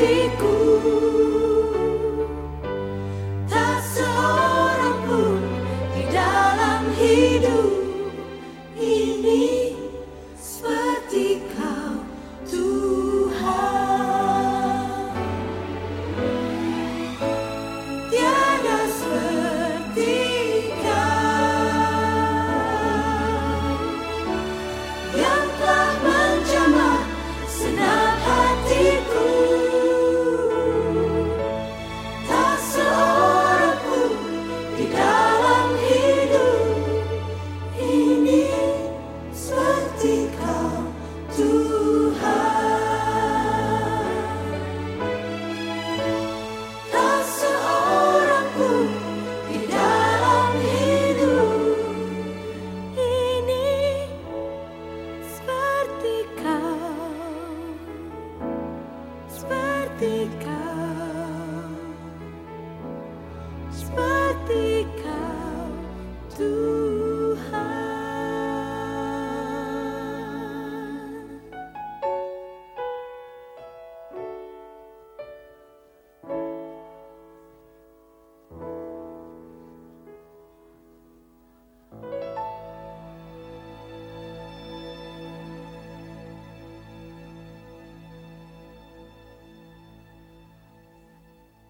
hatiku